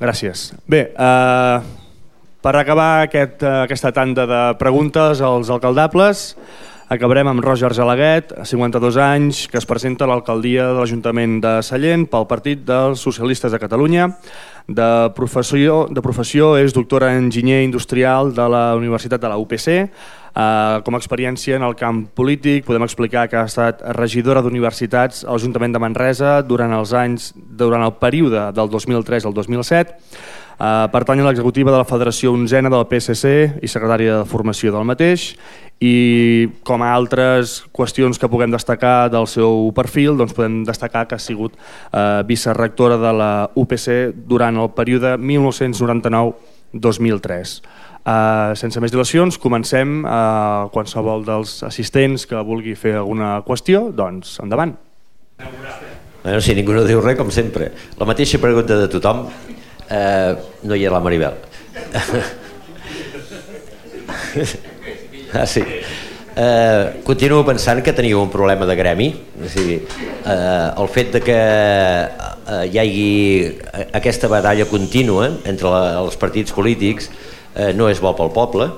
Gràcies. Bé, eh, per acabar aquest, eh, aquesta tanda de preguntes als alcaldables, acabarem amb Roger Galaguet, 52 anys, que es presenta a l'alcaldia de l'Ajuntament de Sallent pel Partit dels Socialistes de Catalunya. De professió, de professió és doctora en enginyer industrial de la Universitat de la UPC, Uh, com a experiència en el camp polític podem explicar que ha estat regidora d'universitats a l'Ajuntament de Manresa durant els anys durant el període del 2003 al 2007. Uh, pertany a l'executiva de la Federació Onzena del PSC i secretària de formació del mateix i com a altres qüestions que puguem destacar del seu perfil doncs podem destacar que ha sigut uh, vicerrectora de la UPC durant el període 1999-2003. Uh, sense més dilacions, comencem. Uh, qualsevol dels assistents que vulgui fer alguna qüestió, doncs endavant. Bueno, si ningú no diu res, com sempre. La mateixa pregunta de tothom. Uh, no hi ha la Maribel. ah, sí. Uh, continuo pensant que teniu un problema de gremi. O sigui, uh, el fet de que uh, hi hagi aquesta batalla contínua entre la, els partits polítics eh, no és bo pel poble,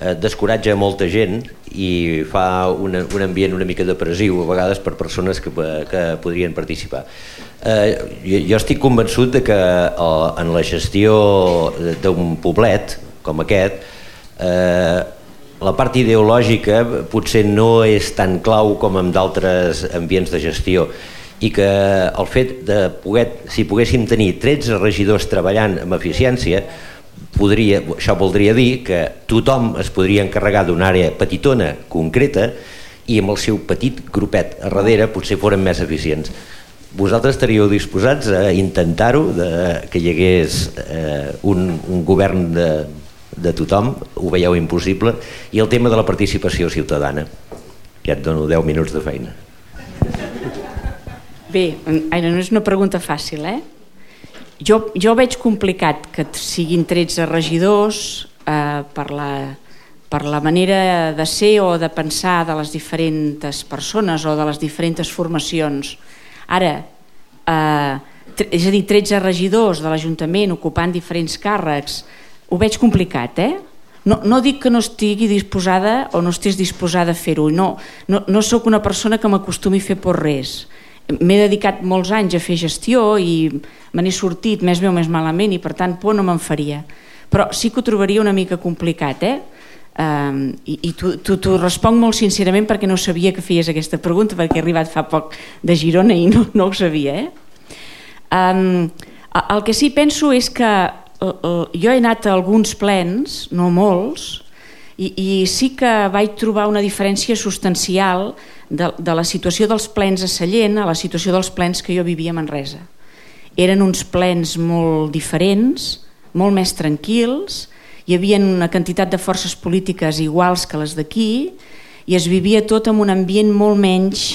eh, descoratja molta gent i fa una, un ambient una mica depressiu a vegades per persones que, que podrien participar. Eh, jo, jo estic convençut de que eh, en la gestió d'un poblet com aquest eh, la part ideològica potser no és tan clau com en d'altres ambients de gestió i que el fet de poder, si poguéssim tenir 13 regidors treballant amb eficiència podria, això voldria dir que tothom es podria encarregar d'una àrea petitona, concreta, i amb el seu petit grupet a darrere potser foren més eficients. Vosaltres estaríeu disposats a intentar-ho, que hi hagués eh, un, un govern de, de tothom, ho veieu impossible, i el tema de la participació ciutadana. Ja et dono 10 minuts de feina. Bé, no és una pregunta fàcil, eh? Jo, jo veig complicat que siguin 13 regidors eh, per, la, per la manera de ser o de pensar de les diferents persones o de les diferents formacions. Ara, eh, és a dir, 13 regidors de l'Ajuntament ocupant diferents càrrecs, ho veig complicat, eh? No, no dic que no estigui disposada o no estiguis disposada a fer-ho, no, no, no sóc una persona que m'acostumi a fer por res, m'he dedicat molts anys a fer gestió i me n'he sortit més bé o més malament i per tant por no me'n faria però sí que ho trobaria una mica complicat eh? Um, i, i t'ho responc molt sincerament perquè no sabia que feies aquesta pregunta perquè he arribat fa poc de Girona i no, no ho sabia eh? um, el que sí penso és que jo he anat a alguns plens, no molts i, i sí que vaig trobar una diferència substancial de, de la situació dels plens a Sallent a la situació dels plens que jo vivia a Manresa. Eren uns plens molt diferents, molt més tranquils, hi havia una quantitat de forces polítiques iguals que les d'aquí i es vivia tot en un ambient molt menys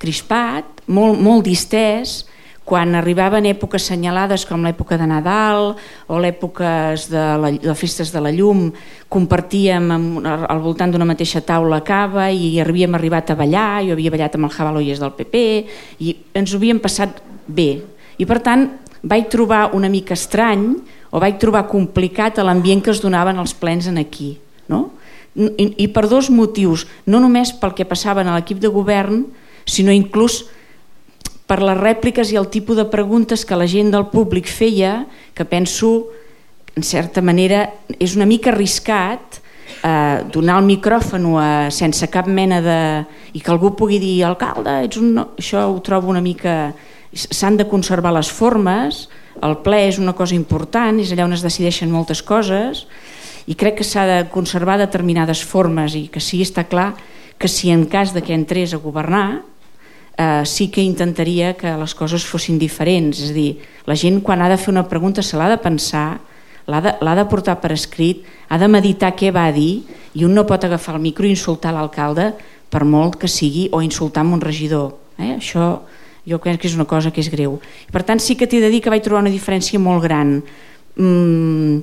crispat, molt, molt distès, quan arribaven èpoques assenyalades com l'època de Nadal o l'èpoques de, la, de festes de la llum, compartíem amb, al voltant d'una mateixa taula cava i havíem arribat a ballar, jo havia ballat amb el Javaloies del PP i ens ho havíem passat bé. I per tant vaig trobar una mica estrany o vaig trobar complicat l'ambient que es donaven els plens en aquí. No? I, I per dos motius, no només pel que passaven a l'equip de govern, sinó inclús per les rèpliques i el tipus de preguntes que la gent del públic feia, que penso, en certa manera, és una mica arriscat eh, donar el micròfon a, sense cap mena de... i que algú pugui dir, alcalde, ets un... això ho trobo una mica... S'han de conservar les formes, el ple és una cosa important, és allà on es decideixen moltes coses, i crec que s'ha de conservar determinades formes i que sí està clar que si en cas de que entrés a governar eh, sí que intentaria que les coses fossin diferents, és a dir, la gent quan ha de fer una pregunta se l'ha de pensar, l'ha de, de portar per escrit, ha de meditar què va dir i un no pot agafar el micro i insultar l'alcalde per molt que sigui o insultar un regidor. Eh? Això jo crec que és una cosa que és greu. Per tant, sí que t'he de dir que vaig trobar una diferència molt gran. Mm,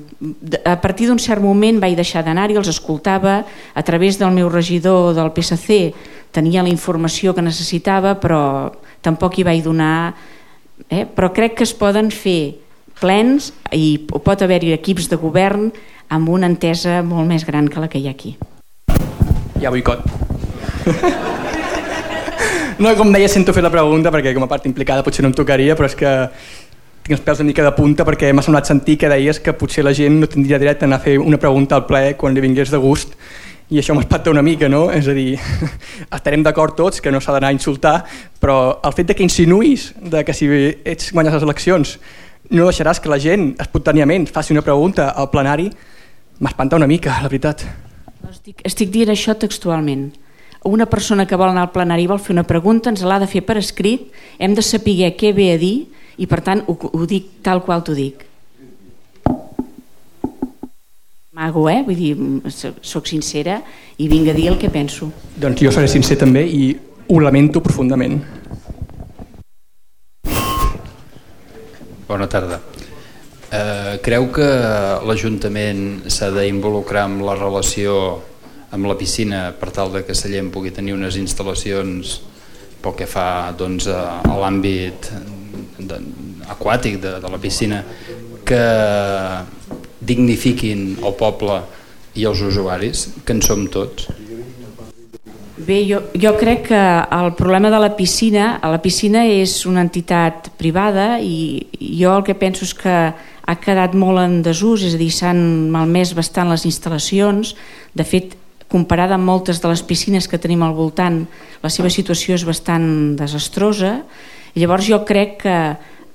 a partir d'un cert moment vaig deixar d'anar-hi, els escoltava a través del meu regidor del PSC tenia la informació que necessitava però tampoc hi vaig donar eh? però crec que es poden fer plens i pot haver-hi equips de govern amb una entesa molt més gran que la que hi ha aquí. Hi ha boicot. no, com deia, sento fer la pregunta perquè com a part implicada potser no em tocaria, però és que tinc els pèls una mica de punta perquè m'ha semblat sentir que deies que potser la gent no tindria dret a anar a fer una pregunta al ple quan li vingués de gust i això m'espanta una mica, no? És a dir, estarem d'acord tots que no s'ha d'anar a insultar, però el fet de que insinuïs de que si ets guanyes les eleccions no deixaràs que la gent espontàniament faci una pregunta al plenari, m'espanta una mica, la veritat. Estic, estic dient això textualment. Una persona que vol anar al plenari vol fer una pregunta, ens l'ha de fer per escrit, hem de saber què ve a dir i per tant ho, ho dic tal qual t'ho dic. Mago, eh? Vull dir, sóc sincera i vinc a dir el que penso. Doncs jo seré sincer també i ho lamento profundament. Bona tarda. Eh, creu que l'Ajuntament s'ha d'involucrar amb la relació amb la piscina per tal de que Sallent pugui tenir unes instal·lacions pel que fa doncs, a, a l'àmbit aquàtic de, de la piscina que dignifiquin el poble i els usuaris, que en som tots? Bé, jo, jo crec que el problema de la piscina, la piscina és una entitat privada i jo el que penso és que ha quedat molt en desús, és a dir, s'han malmès bastant les instal·lacions. De fet, comparada amb moltes de les piscines que tenim al voltant, la seva situació és bastant desastrosa. Llavors jo crec que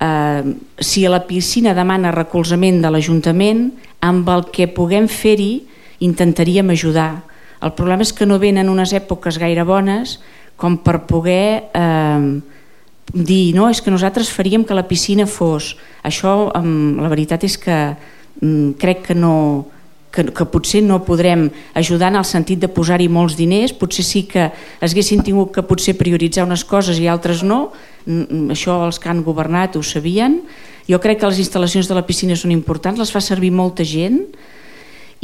eh, si la piscina demana recolzament de l'Ajuntament, amb el que puguem fer-hi intentaríem ajudar. El problema és que no venen unes èpoques gaire bones com per poder eh, dir no, és que nosaltres faríem que la piscina fos. Això, la veritat és que eh, crec que no, que, que potser no podrem ajudar en el sentit de posar-hi molts diners, potser sí que haguessin tingut que potser prioritzar unes coses i altres no, això els que han governat ho sabien. Jo crec que les instal·lacions de la piscina són importants, les fa servir molta gent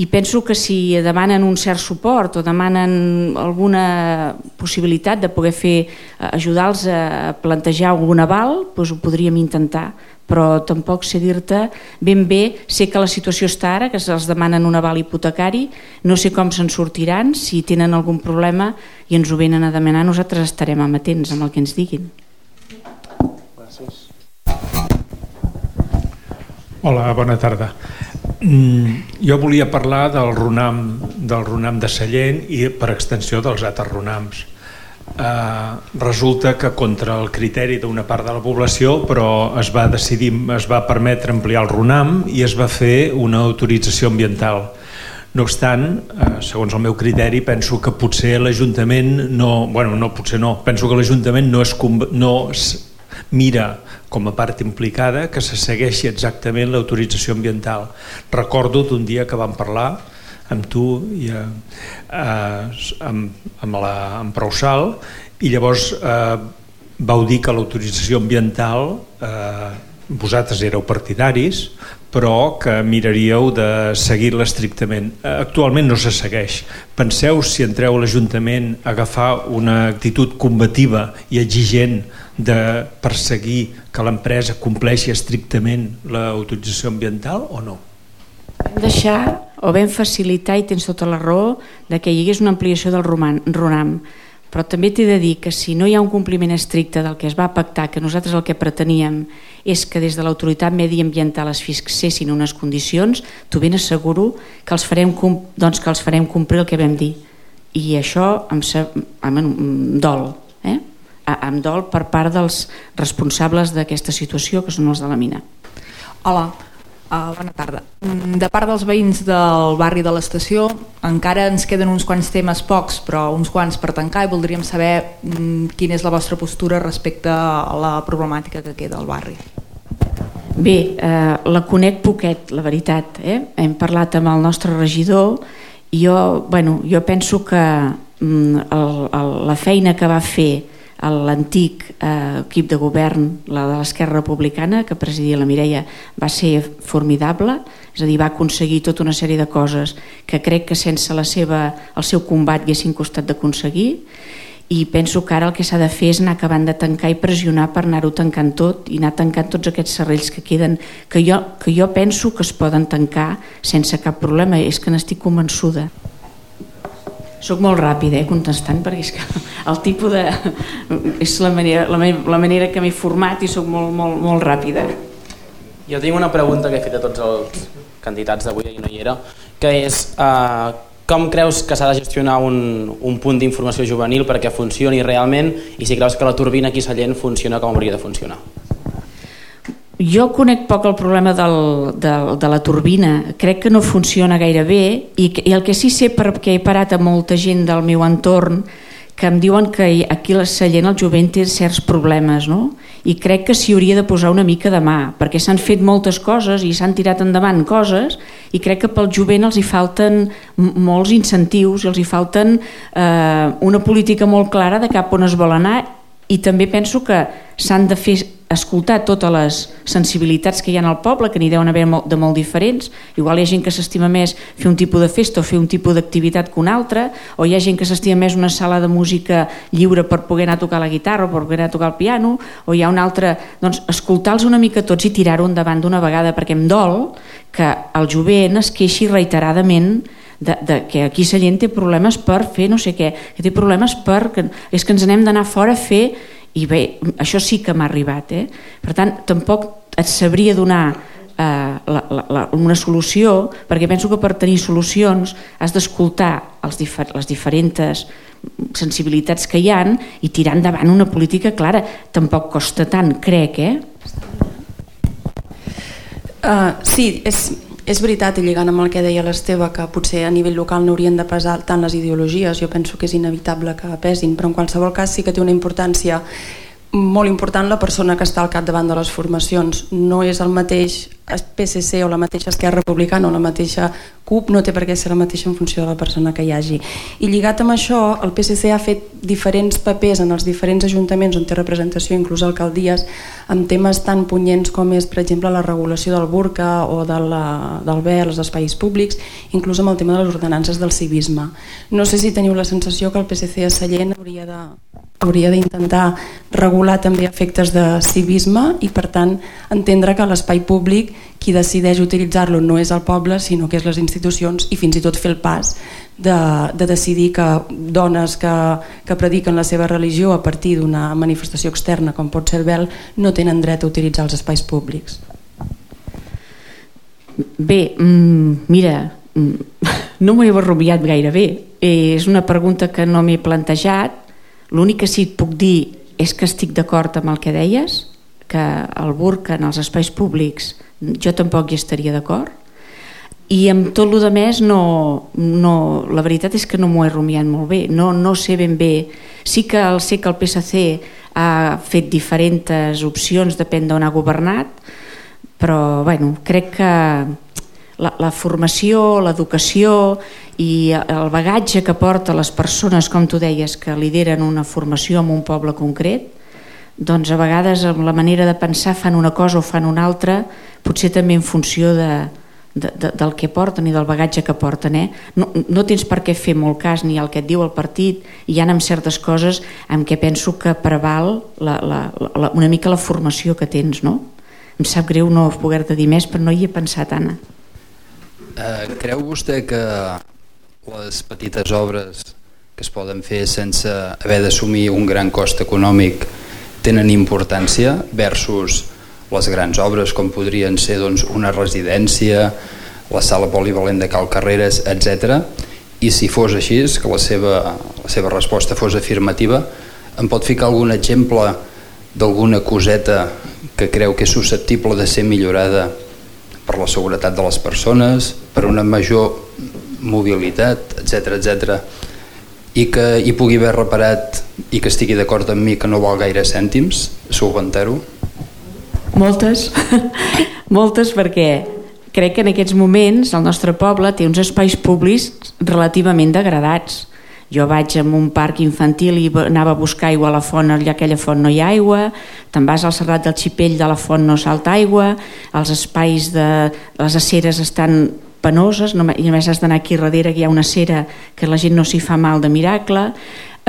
i penso que si demanen un cert suport o demanen alguna possibilitat de poder fer ajudar-los a plantejar algun aval, doncs ho podríem intentar però tampoc sé dir-te ben bé, sé que la situació està ara, que se'ls demanen un aval hipotecari, no sé com se'n sortiran, si tenen algun problema i ens ho venen a demanar, nosaltres estarem amatents amb el que ens diguin. Hola, bona tarda. Mm, jo volia parlar del RUNAM, del RUNAM de Sallent i per extensió dels altres RUNAMs eh, resulta que contra el criteri d'una part de la població però es va decidir, es va permetre ampliar el RUNAM i es va fer una autorització ambiental no obstant, eh, segons el meu criteri penso que potser l'Ajuntament no, bueno, no, potser no, penso que l'Ajuntament no, es, no es mira com a part implicada que se segueixi exactament l'autorització ambiental. Recordo d'un dia que vam parlar amb tu i a, a, amb, amb, la, amb Prousal i llavors eh, vau dir que l'autorització ambiental eh, vosaltres éreu partidaris però que miraríeu de seguir-la estrictament. Actualment no se segueix. Penseu si entreu a l'Ajuntament a agafar una actitud combativa i exigent de perseguir que l'empresa compleixi estrictament l'autorització ambiental o no? Vam deixar o vam facilitar, i tens tota la raó, de que hi hagués una ampliació del RUNAM. Però també t'he de dir que si no hi ha un compliment estricte del que es va pactar, que nosaltres el que preteníem és que des de l'autoritat mediambiental es fixessin unes condicions, t'ho ben asseguro que els, farem, doncs que els farem complir el que vam dir. I això em, em, em dol, eh? em dol per part dels responsables d'aquesta situació, que són els de la mina. Hola, Uh, bona tarda. Mm, de part dels veïns del barri de l'estació, encara ens queden uns quants temes pocs, però uns quants per tancar i voldríem saber mm, quina és la vostra postura respecte a la problemàtica que queda al barri. Bé, eh, la conec poquet, la veritat. Eh? Hem parlat amb el nostre regidor i jo, bueno, jo penso que mm, el, el, la feina que va fer l'antic eh, equip de govern, la de l'Esquerra Republicana, que presidia la Mireia, va ser formidable, és a dir, va aconseguir tota una sèrie de coses que crec que sense la seva, el seu combat haguessin costat d'aconseguir i penso que ara el que s'ha de fer és anar acabant de tancar i pressionar per anar-ho tancant tot i anar tancant tots aquests serrells que queden que jo, que jo penso que es poden tancar sense cap problema, és que n'estic convençuda soc molt ràpida eh, contestant perquè és que el tipus de... és la manera, la, la manera que m'he format i sóc molt, molt, molt ràpida jo tinc una pregunta que he fet a tots els candidats d'avui i no hi era que és eh, com creus que s'ha de gestionar un, un punt d'informació juvenil perquè funcioni realment i si creus que la turbina aquí a Sallent funciona com hauria de funcionar? Jo conec poc el problema del, del, de la turbina. Crec que no funciona gaire bé i, i el que sí sé perquè he parat a molta gent del meu entorn que em diuen que aquí a Sallent el jovent té certs problemes, no? I crec que s'hi hauria de posar una mica de mà, perquè s'han fet moltes coses i s'han tirat endavant coses i crec que pel jovent els hi falten molts incentius, els hi falten eh, una política molt clara de cap on es vol anar i també penso que s'han de fer escoltar totes les sensibilitats que hi ha al poble, que n'hi deuen haver de molt diferents. Igual hi ha gent que s'estima més fer un tipus de festa o fer un tipus d'activitat que un altre, o hi ha gent que s'estima més una sala de música lliure per poder anar a tocar la guitarra o per poder anar a tocar el piano, o hi ha un altre... Doncs escoltar-los una mica tots i tirar-ho endavant d'una vegada, perquè em dol que el jovent es queixi reiteradament de, de, que aquí Sallent té problemes per fer no sé què, que té problemes per... Que, és que ens anem d'anar fora a fer i bé, això sí que m'ha arribat eh? per tant, tampoc et sabria donar eh, la, la, la, una solució perquè penso que per tenir solucions has d'escoltar difer les diferents sensibilitats que hi han i tirar endavant una política clara tampoc costa tant, crec eh? Uh, sí, és, és veritat, i lligant amb el que deia l'Esteve, que potser a nivell local no haurien de pesar tant les ideologies, jo penso que és inevitable que pesin, però en qualsevol cas sí que té una importància molt important la persona que està al capdavant de les formacions. No és el mateix PSC o la mateixa Esquerra Republicana o la mateixa CUP, no té per què ser la mateixa en funció de la persona que hi hagi. I lligat amb això, el PSC ha fet diferents papers en els diferents ajuntaments on té representació, inclús alcaldies, amb temes tan punyents com és, per exemple, la regulació del burca o de la, del bé als espais públics, inclús amb el tema de les ordenances del civisme. No sé si teniu la sensació que el PSC a Sallent hauria de hauria d'intentar regular també efectes de civisme i per tant entendre que l'espai públic qui decideix utilitzar-lo no és el poble sinó que és les institucions i fins i tot fer el pas de, de decidir que dones que, que prediquen la seva religió a partir d'una manifestació externa com pot ser el vel no tenen dret a utilitzar els espais públics. Bé, mm, mira, mm, no m'ho he barrobiat gaire bé. Eh, és una pregunta que no m'he plantejat L'únic que sí et puc dir és que estic d'acord amb el que deies, que el burca en els espais públics jo tampoc hi estaria d'acord, i amb tot el més no, no, la veritat és que no m'ho he rumiat molt bé, no, no sé ben bé, sí que el sé que el PSC ha fet diferents opcions, depèn d'on ha governat, però bueno, crec que la, la formació, l'educació i el bagatge que porta les persones, com tu deies, que lideren una formació en un poble concret, doncs a vegades amb la manera de pensar fan una cosa o fan una altra, potser també en funció de, de, de, del que porten i del bagatge que porten. Eh? No, no tens per què fer molt cas ni el que et diu el partit, hi ha amb certes coses en què penso que preval la, la, la, una mica la formació que tens. No? Em sap greu no poder-te dir més, però no hi he pensat, Anna. Uh, creu vostè que les petites obres que es poden fer sense haver d'assumir un gran cost econòmic tenen importància versus les grans obres com podrien ser doncs, una residència, la sala polivalent de Cal Carreres, etc. I si fos així, que la seva, la seva resposta fos afirmativa, em pot ficar algun exemple d'alguna coseta que creu que és susceptible de ser millorada per la seguretat de les persones, per una major mobilitat, etc etc i que hi pugui haver reparat i que estigui d'acord amb mi que no vol gaire cèntims solventar-ho? Moltes, moltes perquè crec que en aquests moments el nostre poble té uns espais públics relativament degradats. Jo vaig a un parc infantil i anava a buscar aigua a la font, allà aquella font no hi ha aigua, te'n vas al Serrat del Xipell de la font no salta aigua, els espais de les aceres estan penoses, només, només has d'anar aquí darrere que hi ha una cera que la gent no s'hi fa mal de miracle,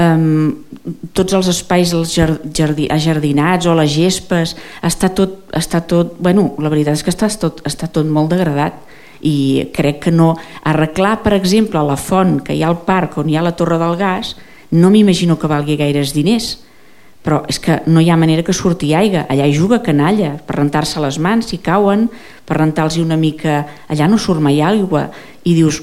um, tots els espais els jardí, ajardinats o les gespes està tot, està tot bueno, la veritat és que està tot, està tot molt degradat i crec que no. Arreglar per exemple la font que hi ha al parc on hi ha la torre del gas no m'imagino que valgui gaires diners però és que no hi ha manera que surti aigua. Allà hi juga canalla per rentar-se les mans si cauen, per rentar-los una mica. Allà no surt mai aigua. I dius,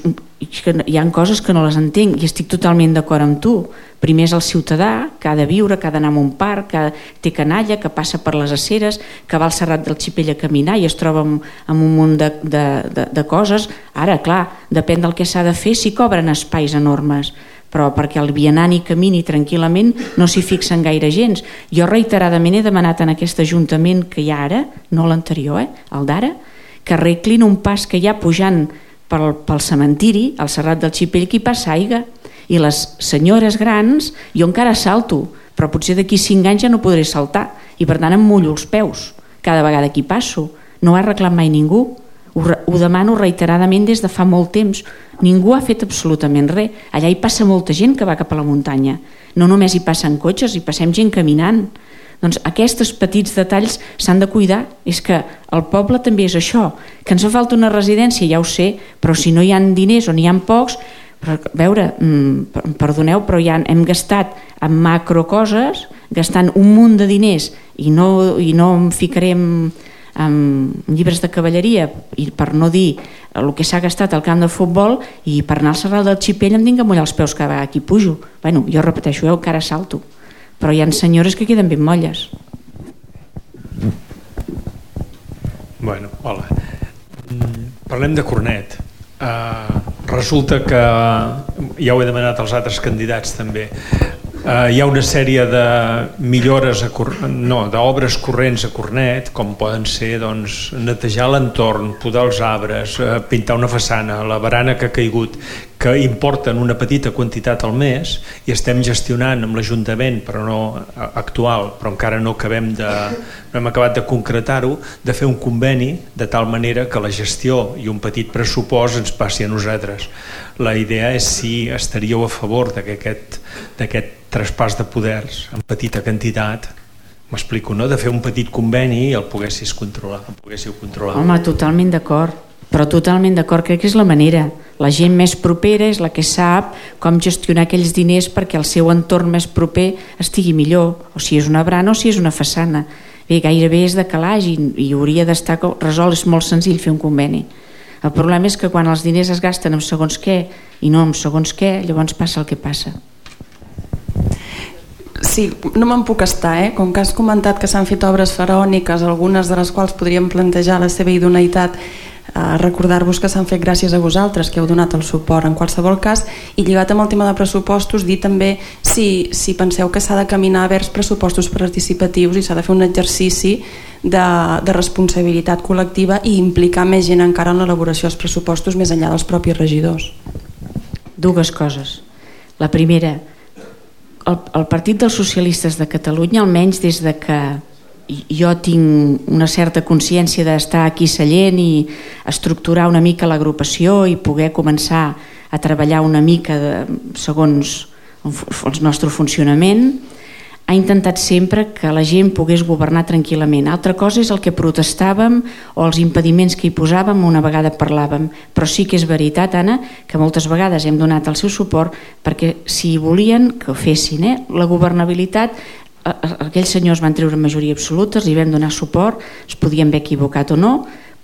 que hi han coses que no les entenc. I estic totalment d'acord amb tu. Primer és el ciutadà que ha de viure, que ha d'anar a un parc que té canalla, que passa per les aceres que va al Serrat del Xipell a caminar i es troba amb, amb un munt de, de, de, de coses. Ara, clar, depèn del que s'ha de fer si cobren espais enormes però perquè el vianant i camini tranquil·lament no s'hi fixen gaire gens. Jo reiteradament he demanat en aquest Ajuntament que hi ha ara, no l'anterior, eh, el d'ara, que arreglin un pas que hi ha pujant pel, pel cementiri, al Serrat del Xipell, que hi passa aigua. I les senyores grans, jo encara salto, però potser d'aquí cinc anys ja no podré saltar i per tant em mullo els peus cada vegada que hi passo. No ho ha arreglat mai ningú. Ho, ho demano reiteradament des de fa molt temps. Ningú ha fet absolutament res. Allà hi passa molta gent que va cap a la muntanya. No només hi passen cotxes, hi passem gent caminant. Doncs aquests petits detalls s'han de cuidar. És que el poble també és això. Que ens fa falta una residència, ja ho sé, però si no hi han diners o n'hi han pocs, però, a veure, mm, perdoneu, però ja hem gastat en macro coses, gastant un munt de diners i no, i no em ficarem amb llibres de cavalleria i per no dir el que s'ha gastat al camp de futbol i per anar al Serral del Xipell em tinc a mullar els peus cada vegada que pujo. Bueno, jo repeteixo, jo encara salto. Però hi ha senyores que queden ben molles. Bueno, hola. Mm, parlem de Cornet. Uh, resulta que ja ho he demanat als altres candidats també eh, hi ha una sèrie de millores, a, no, d'obres corrents a Cornet, com poden ser doncs, netejar l'entorn, podar els arbres, eh, pintar una façana, la barana que ha caigut, que importen una petita quantitat al mes i estem gestionant amb l'Ajuntament, però no actual, però encara no acabem de, no hem acabat de concretar-ho, de fer un conveni de tal manera que la gestió i un petit pressupost ens passi a nosaltres. La idea és si estaríeu a favor d'aquest traspàs de poders en petita quantitat m'explico, no? de fer un petit conveni i el poguessis controlar, el poguéssiu controlar. Home, totalment d'acord, però totalment d'acord, crec que és la manera. La gent més propera és la que sap com gestionar aquells diners perquè el seu entorn més proper estigui millor, o si és una brana o si és una façana. Bé, gairebé és de calaix i, i hauria d'estar resolt, és molt senzill fer un conveni. El problema és que quan els diners es gasten en segons què i no en segons què, llavors passa el que passa. Sí, no me'n puc estar, eh? com que has comentat que s'han fet obres faraòniques, algunes de les quals podríem plantejar la seva idoneïtat, eh, recordar-vos que s'han fet gràcies a vosaltres, que heu donat el suport en qualsevol cas, i lligat amb el tema de pressupostos, dir també si, si penseu que s'ha de caminar vers pressupostos participatius i s'ha de fer un exercici de, de responsabilitat col·lectiva i implicar més gent encara en l'elaboració dels pressupostos més enllà dels propis regidors. Dues coses. La primera, el, el Partit dels Socialistes de Catalunya, almenys des de que jo tinc una certa consciència d'estar aquí Sallent i estructurar una mica l'agrupació i poder començar a treballar una mica de, segons el nostre funcionament, ha intentat sempre que la gent pogués governar tranquil·lament. Altra cosa és el que protestàvem o els impediments que hi posàvem una vegada parlàvem, però sí que és veritat, Anna, que moltes vegades hem donat el seu suport perquè si volien que ho fessin, eh? la governabilitat aquells senyors van treure majoria absoluta, els hi vam donar suport, es podien haver equivocat o no,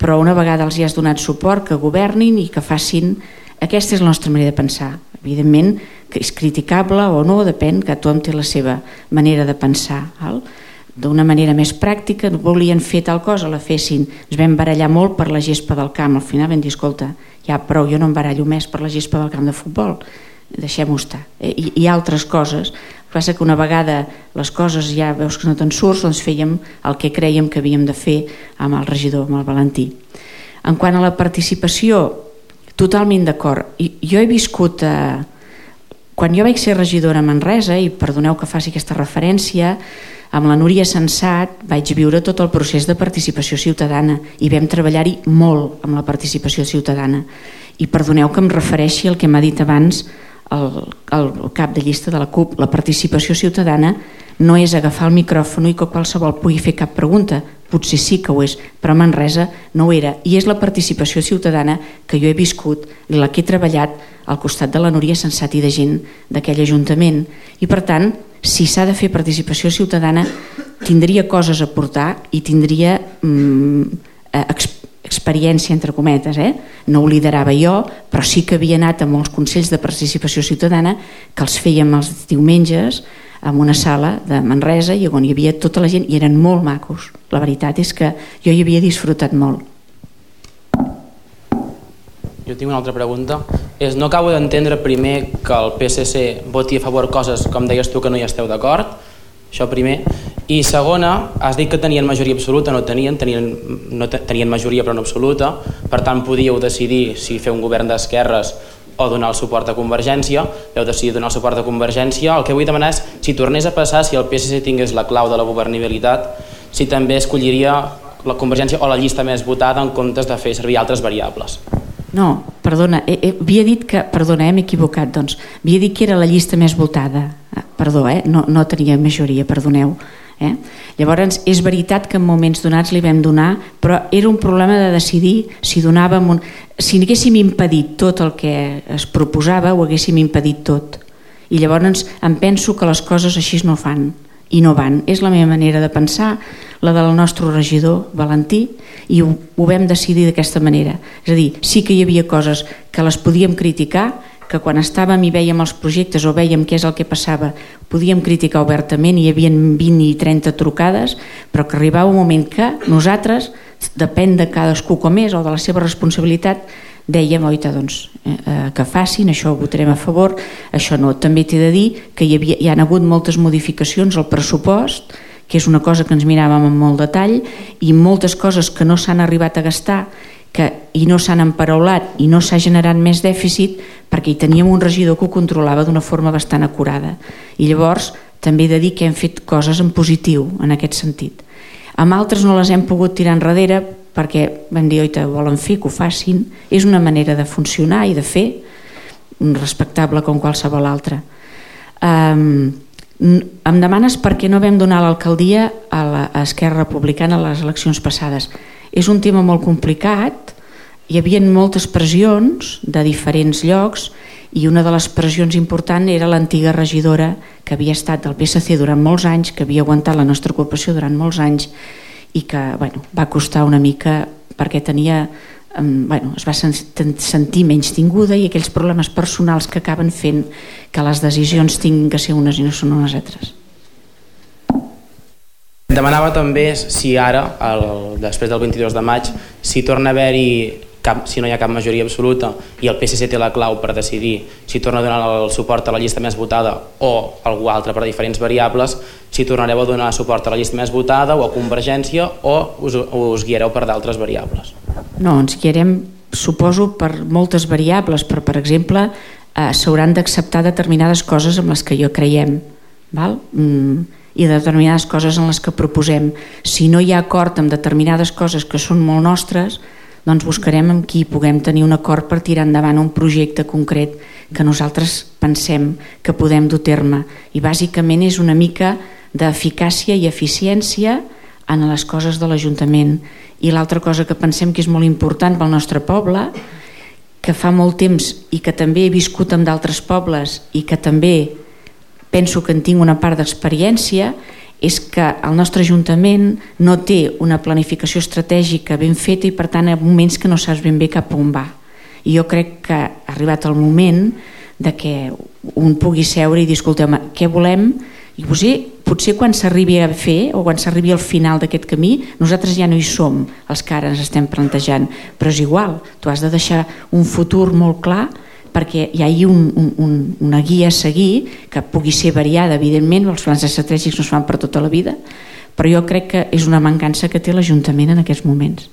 però una vegada els hi has donat suport que governin i que facin aquesta és la nostra manera de pensar. Evidentment, que és criticable o no, depèn, que tothom té la seva manera de pensar. D'una manera més pràctica, volien fer tal cosa, la fessin. Ens vam barallar molt per la gespa del camp. Al final vam dir, escolta, ja prou, jo no em barallo més per la gespa del camp de futbol. Deixem-ho estar. Eh, I, I altres coses. El que passa que una vegada les coses ja veus que no te'n surts, doncs fèiem el que creiem que havíem de fer amb el regidor, amb el Valentí. En quant a la participació, Totalment d'acord. Jo he viscut... Eh, quan jo vaig ser regidora a Manresa, i perdoneu que faci aquesta referència, amb la Núria Sensat vaig viure tot el procés de participació ciutadana i vam treballar-hi molt amb la participació ciutadana. I perdoneu que em refereixi al que m'ha dit abans el, el cap de llista de la CUP, la participació ciutadana no és agafar el micròfon i que qualsevol pugui fer cap pregunta, potser sí que ho és, però a Manresa no ho era. I és la participació ciutadana que jo he viscut la que he treballat al costat de la Núria Sensat i de gent d'aquell Ajuntament. I per tant, si s'ha de fer participació ciutadana, tindria coses a portar i tindria mm, eh, experiència, entre cometes, eh? no ho liderava jo, però sí que havia anat a molts consells de participació ciutadana que els fèiem els diumenges en una sala de Manresa i on hi havia tota la gent i eren molt macos. La veritat és que jo hi havia disfrutat molt. Jo tinc una altra pregunta. És, no acabo d'entendre primer que el PSC voti a favor coses, com deies tu, que no hi esteu d'acord, això primer. I segona, has dit que tenien majoria absoluta, no tenien, tenien, no tenien majoria però no absoluta, per tant podíeu decidir si fer un govern d'esquerres o donar el suport a Convergència, heu decidit donar el suport a Convergència. El que vull demanar és, si tornés a passar, si el PSC tingués la clau de la governabilitat, si també escolliria la Convergència o la llista més votada en comptes de fer servir altres variables. No, perdona, he, he, havia dit que, perdona, eh, m'he equivocat, doncs, havia dit que era la llista més votada, ah, perdó, eh, no, no tenia majoria, perdoneu, Eh? Llavors, és veritat que en moments donats li vam donar, però era un problema de decidir si donàvem un... Si haguéssim impedit tot el que es proposava, ho haguéssim impedit tot. I llavors em penso que les coses així no fan i no van. És la meva manera de pensar, la del nostre regidor Valentí, i ho, ho vam decidir d'aquesta manera. És a dir, sí que hi havia coses que les podíem criticar, que quan estàvem i veiem els projectes o veiem què és el que passava podíem criticar obertament, hi havia 20 i 30 trucades, però que arribava un moment que nosaltres, depèn de cadascú com és o de la seva responsabilitat, dèiem, oita, doncs, eh, eh, que facin, això ho votarem a favor, això no. També t'he de dir que hi, havia, hi han hagut moltes modificacions al pressupost, que és una cosa que ens miràvem amb molt detall, i moltes coses que no s'han arribat a gastar que, i no s'han emparaulat i no s'ha generat més dèficit perquè hi teníem un regidor que ho controlava d'una forma bastant acurada. I llavors també he de dir que hem fet coses en positiu en aquest sentit. Amb altres no les hem pogut tirar enrere perquè vam dir, oita, volen fer que ho facin. És una manera de funcionar i de fer respectable com qualsevol altra. Um, em demanes per què no vam donar l'alcaldia a l'Esquerra Republicana a les eleccions passades és un tema molt complicat, hi havia moltes pressions de diferents llocs i una de les pressions importants era l'antiga regidora que havia estat del PSC durant molts anys, que havia aguantat la nostra ocupació durant molts anys i que bueno, va costar una mica perquè tenia bueno, es va sentir menys tinguda i aquells problemes personals que acaben fent que les decisions tinguin que ser unes i no són unes altres. Demanava també si ara, el, després del 22 de maig, si torna a haver-hi cap, si no hi ha cap majoria absoluta i el PSC té la clau per decidir si torna a donar el suport a la llista més votada o algú altre per diferents variables, si tornareu a donar suport a la llista més votada o a Convergència o us, us guiareu per d'altres variables? No, ens guiarem, suposo, per moltes variables, però per exemple eh, s'hauran d'acceptar determinades coses amb les que jo creiem. Val? Mm, i determinades coses en les que proposem. Si no hi ha acord amb determinades coses que són molt nostres, doncs buscarem amb qui puguem tenir un acord per tirar endavant un projecte concret que nosaltres pensem que podem dur terme. I bàsicament és una mica d'eficàcia i eficiència en les coses de l'Ajuntament. I l'altra cosa que pensem que és molt important pel nostre poble, que fa molt temps i que també he viscut amb d'altres pobles i que també penso que en tinc una part d'experiència és que el nostre Ajuntament no té una planificació estratègica ben feta i per tant hi ha moments que no saps ben bé cap on va. I jo crec que ha arribat el moment de que un pugui seure i dir escolteu, què volem? I potser, potser quan s'arribi a fer o quan s'arribi al final d'aquest camí nosaltres ja no hi som els que ara ens estem plantejant. Però és igual, tu has de deixar un futur molt clar perquè hi hagi un, un, un, una guia a seguir que pugui ser variada, evidentment, els plans estratègics no es fan per tota la vida, però jo crec que és una mancança que té l'Ajuntament en aquests moments.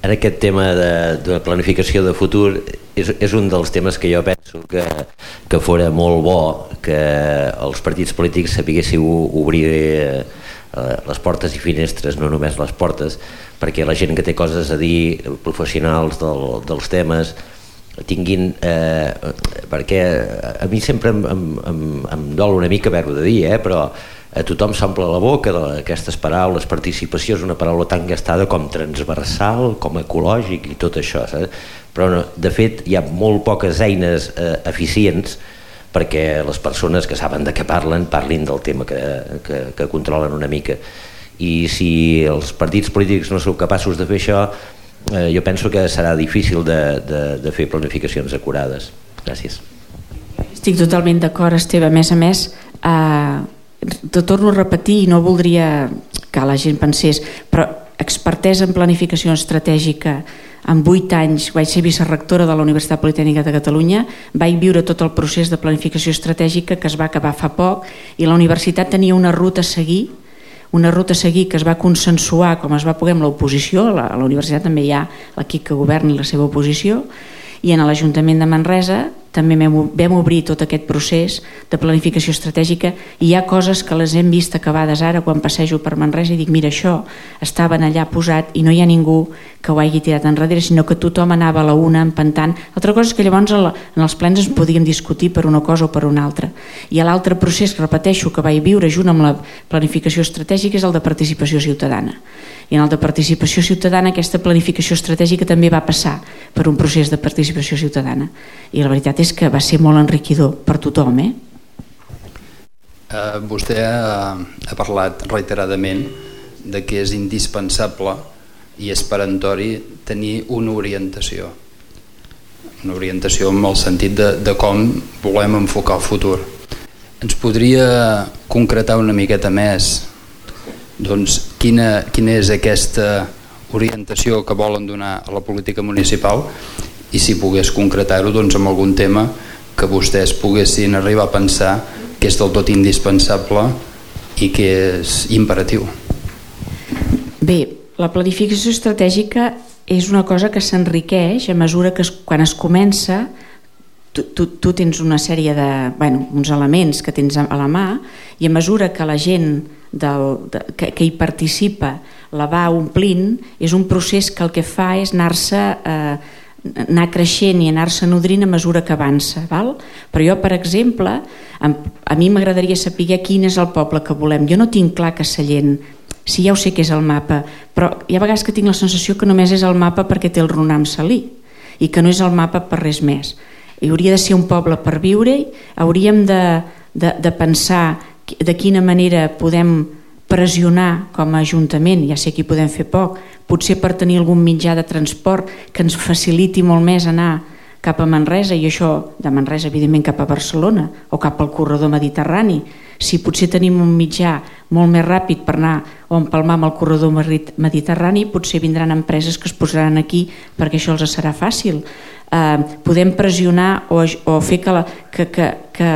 Ara aquest tema de, de planificació de futur és, és un dels temes que jo penso que, que fora molt bo que els partits polítics sapiguéssiu obrir eh, les portes i finestres, no només les portes, perquè la gent que té coses a dir, professionals del, dels temes, tinguin eh, perquè a mi sempre em, em, em, em dol una mica haver-ho de dir eh, però a tothom s'omple la boca d'aquestes paraules, participació és una paraula tan gastada com transversal, com ecològic i tot això, saps? però no, de fet hi ha molt poques eines eh, eficients perquè les persones que saben de què parlen parlin del tema que, que, que controlen una mica i si els partits polítics no sou capaços de fer això eh, jo penso que serà difícil de, de, de fer planificacions acurades. Gràcies. Estic totalment d'acord Esteve, a més a més eh, te torno a repetir i no voldria que la gent pensés però expertesa en planificació estratègica en 8 anys vaig ser vicerrectora de la Universitat Politècnica de Catalunya vaig viure tot el procés de planificació estratègica que es va acabar fa poc i la universitat tenia una ruta a seguir una ruta a seguir que es va consensuar com es va poder amb l'oposició a, la universitat també hi ha l'equip que governi la seva oposició i en l'Ajuntament de Manresa també vam obrir tot aquest procés de planificació estratègica i hi ha coses que les hem vist acabades ara quan passejo per Manresa i dic mira això estaven allà posat i no hi ha ningú que ho hagi tirat enrere sinó que tothom anava a la una empantant. Altra cosa és que llavors en els plens ens podíem discutir per una cosa o per una altra. I l'altre procés repeteixo que vaig viure junt amb la planificació estratègica és el de participació ciutadana. I en el de participació ciutadana aquesta planificació estratègica també va passar per un procés de participació ciutadana. I la veritat és que va ser molt enriquidor per tothom eh? Uh, vostè ha, ha parlat reiteradament de que és indispensable i és perentori tenir una orientació una orientació en el sentit de, de com volem enfocar el futur ens podria concretar una miqueta més doncs, quina, quina és aquesta orientació que volen donar a la política municipal i si pogués concretar-ho doncs, amb algun tema que vostès poguessin arribar a pensar que és del tot indispensable i que és imperatiu. Bé, la planificació estratègica és una cosa que s'enriqueix a mesura que es, quan es comença tu, tu, tu tens una sèrie de, bueno, uns elements que tens a la mà i a mesura que la gent del, de, que, que hi participa la va omplint, és un procés que el que fa és anar-se eh, anar creixent i anar-se nodrint a mesura que avança. Val? Però jo, per exemple, a, mi m'agradaria saber quin és el poble que volem. Jo no tinc clar que Sallent, si ja ho sé que és el mapa, però hi ha vegades que tinc la sensació que només és el mapa perquè té el Ronam Salí i que no és el mapa per res més. I hauria de ser un poble per viure-hi, hauríem de, de, de pensar de quina manera podem pressionar com a Ajuntament, ja sé que hi podem fer poc, potser per tenir algun mitjà de transport que ens faciliti molt més anar cap a Manresa i això de Manresa evidentment cap a Barcelona o cap al corredor mediterrani. Si potser tenim un mitjà molt més ràpid per anar o empalmar amb el corredor mediterrani potser vindran empreses que es posaran aquí perquè això els serà fàcil. Eh, podem pressionar o, o fer que, la, que, que, que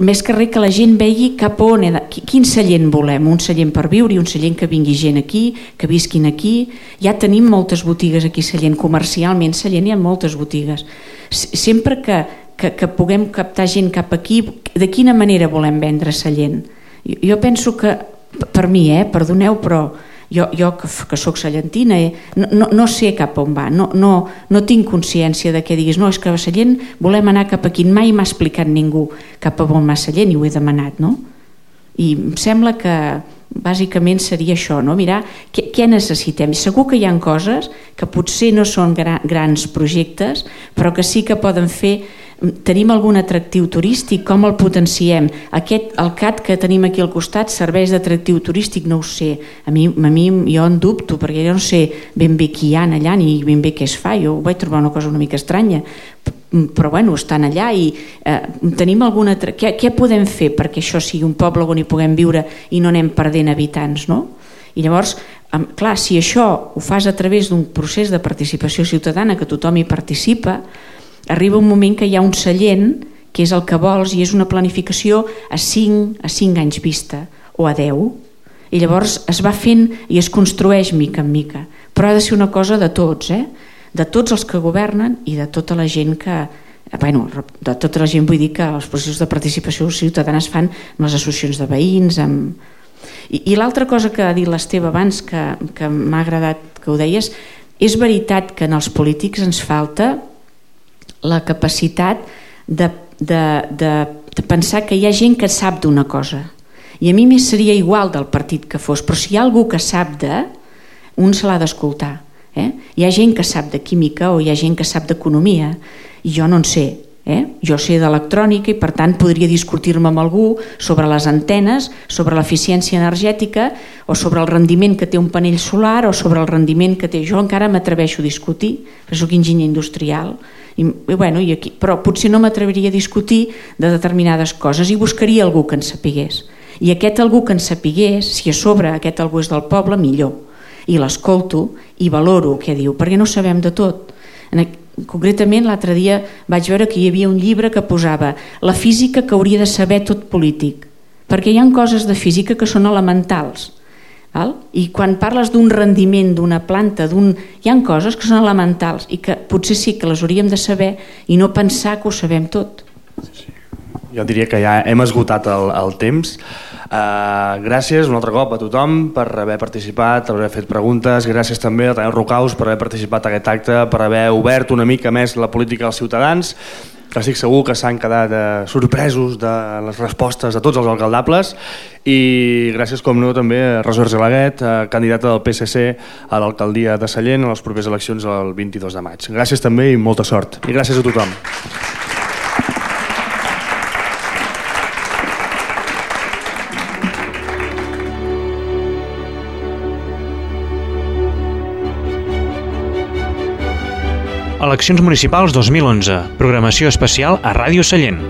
més que res que la gent vegi cap on, quin cellent volem, un cellent per viure i un cellent que vingui gent aquí, que visquin aquí. Ja tenim moltes botigues aquí cellent, comercialment cellent hi ha moltes botigues. Sempre que, que, que puguem captar gent cap aquí, de quina manera volem vendre cellent? Jo, jo penso que, per mi, eh, perdoneu, però jo, jo que, que sóc sallentina eh, no, no, sé cap on va no, no, no tinc consciència de què diguis no, és que a Sallent volem anar cap aquí mai m'ha explicat ningú cap a on va Sallent i ho he demanat no? i em sembla que bàsicament seria això, no? mirar què, què necessitem. Segur que hi han coses que potser no són gra, grans projectes, però que sí que poden fer tenim algun atractiu turístic, com el potenciem? Aquest, el CAT que tenim aquí al costat serveix d'atractiu turístic? No ho sé. A mi, a mi jo en dubto, perquè jo no sé ben bé qui hi ha allà ni ben bé què es fa. Jo ho vaig trobar una cosa una mica estranya. Però bueno, estan allà i eh, tenim alguna... Què, què podem fer perquè això sigui un poble on hi puguem viure i no anem perdent habitants, no? I llavors, clar, si això ho fas a través d'un procés de participació ciutadana que tothom hi participa, arriba un moment que hi ha un cellent que és el que vols i és una planificació a 5, a 5 anys vista o a 10 i llavors es va fent i es construeix mica en mica però ha de ser una cosa de tots eh? De tots els que governen i de tota la gent que bueno, de tota la gent vull dir que els processos de participació ciutadana es fan amb les associacions de veïns amb... i, i l'altra cosa que ha dit l'Esteve abans que, que m'ha agradat que ho deies és veritat que en els polítics ens falta la capacitat de, de, de, de pensar que hi ha gent que sap d'una cosa i a mi més seria igual del partit que fos, però si hi ha algú que sap de, un se l'ha d'escoltar. Eh? Hi ha gent que sap de química o hi ha gent que sap d'economia i jo no en sé. Eh? Jo sé d'electrònica i per tant podria discutir-me amb algú sobre les antenes, sobre l'eficiència energètica o sobre el rendiment que té un panell solar o sobre el rendiment que té. Jo encara m'atreveixo a discutir, perquè sóc enginyer industrial, i, bueno, i aquí, però potser no m'atreviria a discutir de determinades coses i buscaria algú que en sapigués. I aquest algú que en sapigués, si a sobre aquest algú és del poble, millor. I l'escolto i valoro què diu, perquè no sabem de tot. En, concretament, l'altre dia vaig veure que hi havia un llibre que posava la física que hauria de saber tot polític, perquè hi ha coses de física que són elementals. Val? I quan parles d'un rendiment d'una planta, hi han coses que són elementals i que potser sí que les hauríem de saber i no pensar que ho sabem tot. Sí, sí. Jo diria que ja hem esgotat el, el temps. Uh, gràcies un altre cop a tothom per haver participat, per haver fet preguntes, gràcies també a Tanel Rocaus per haver participat en aquest acte, per haver obert una mica més la política als ciutadans, que estic segur que s'han quedat uh, sorpresos de les respostes de tots els alcaldables i gràcies com no també a Rosa Argelaguet, uh, candidata del PSC a l'alcaldia de Sallent a les properes eleccions el 22 de maig. Gràcies també i molta sort. I gràcies a tothom. Eleccions municipals 2011. Programació especial a Ràdio Sallent.